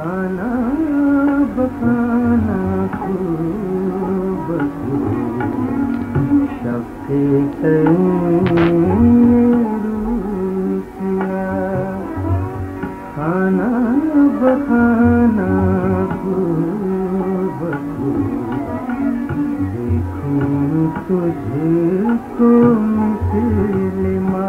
بکانا بکانا خوب شب کھانا بکانا خوب دیکھوں تجھے کو مسلمہ